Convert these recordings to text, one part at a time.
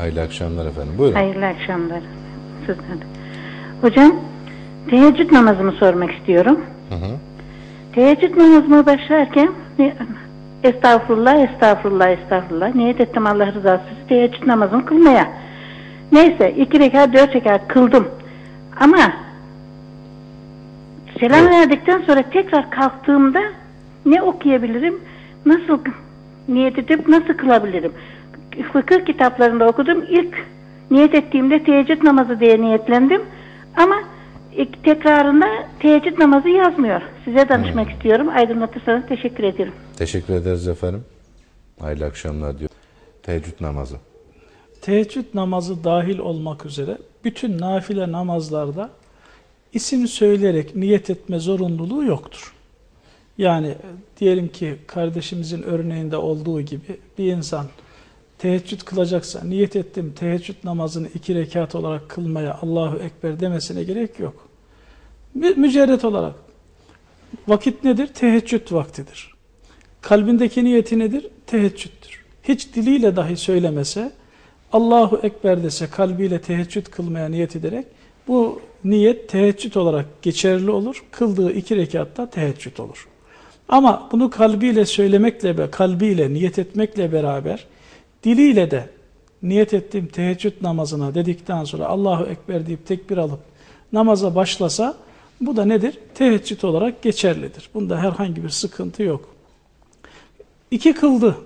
Hayırlı akşamlar efendim. Buyurun. Hayırlı akşamlar. Sizden de. Hocam, teheccüd namazımı sormak istiyorum. Hı hı. Teheccüd namazıma başlarken estağfurullah, estağfurullah, estağfurullah. Niyet ettim Allah rızası için teheccüd namazımı kılmaya. Neyse iki rekat, dört rekat kıldım. Ama selam Evet. verdikten sonra tekrar kalktığımda ne okuyabilirim, nasıl niyet edip nasıl kılabilirim? Fıkıh kitaplarında okudum. İlk niyet ettiğimde teheccüd namazı diye niyetlendim. Ama ilk tekrarında teheccüd namazı yazmıyor. Size danışmak istiyorum. Aydınlatırsanız teşekkür ederim. Teşekkür ederiz efendim. Hayırlı akşamlar diyor. Teheccüd namazı. Teheccüd namazı dahil olmak üzere bütün nafile namazlarda isim söyleyerek niyet etme zorunluluğu yoktur. Yani e, diyelim ki kardeşimizin örneğinde olduğu gibi bir insan teheccüd kılacaksa niyet ettim teheccüd namazını iki rekat olarak kılmaya Allahu Ekber demesine gerek yok. Mü- Mücerret olarak vakit nedir? Teheccüd vaktidir. Kalbindeki niyeti nedir? Teheccüddür. Hiç diliyle dahi söylemese Allahu Ekber dese kalbiyle teheccüd kılmaya niyet ederek bu niyet teheccüd olarak geçerli olur. Kıldığı iki rekatta teheccüd olur. Ama bunu kalbiyle söylemekle ve kalbiyle niyet etmekle beraber diliyle de niyet ettiğim teheccüd namazına dedikten sonra Allahu Ekber deyip tekbir alıp namaza başlasa bu da nedir? Teheccüd olarak geçerlidir. Bunda herhangi bir sıkıntı yok. İki kıldı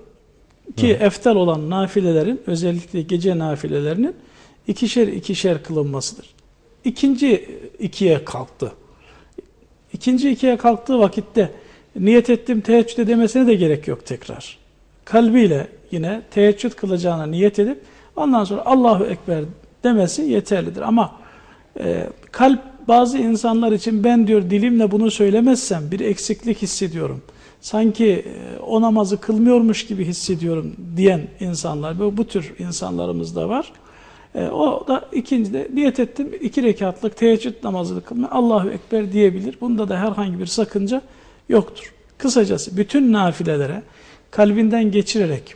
ki eftal olan nafilelerin özellikle gece nafilelerinin ikişer ikişer kılınmasıdır. İkinci ikiye kalktı. İkinci ikiye kalktığı vakitte niyet ettim teheccüd demesine de gerek yok tekrar. Kalbiyle yine teheccüd kılacağına niyet edip ondan sonra Allahu Ekber demesi yeterlidir. Ama e, kalp bazı insanlar için ben diyor dilimle bunu söylemezsem bir eksiklik hissediyorum. Sanki e, o namazı kılmıyormuş gibi hissediyorum diyen insanlar, bu, bu tür insanlarımız da var. E, o da ikincide niyet ettim iki rekatlık teheccüd namazını kılma Allahu Ekber diyebilir. Bunda da herhangi bir sakınca yoktur. Kısacası bütün nafilelere kalbinden geçirerek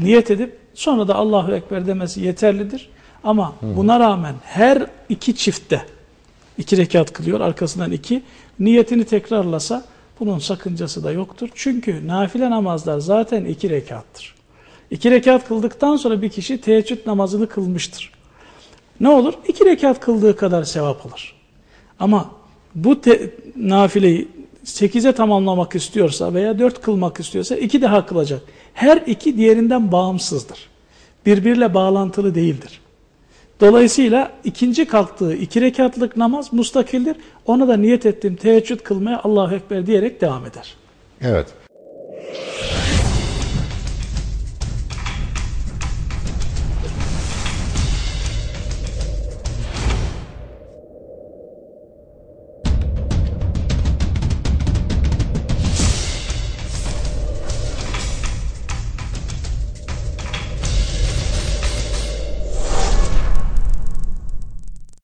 niyet edip sonra da Allahu Ekber demesi yeterlidir. Ama buna rağmen her iki çiftte iki rekat kılıyor arkasından iki niyetini tekrarlasa bunun sakıncası da yoktur. Çünkü nafile namazlar zaten iki rekattır. İki rekat kıldıktan sonra bir kişi teheccüd namazını kılmıştır. Ne olur? İki rekat kıldığı kadar sevap alır. Ama bu nafileyi 8'e tamamlamak istiyorsa veya 4 kılmak istiyorsa iki daha kılacak. Her iki diğerinden bağımsızdır. Birbiriyle bağlantılı değildir. Dolayısıyla ikinci kalktığı iki rekatlık namaz mustakildir. Ona da niyet ettiğim teheccüd kılmaya Allahu Ekber diyerek devam eder. Evet.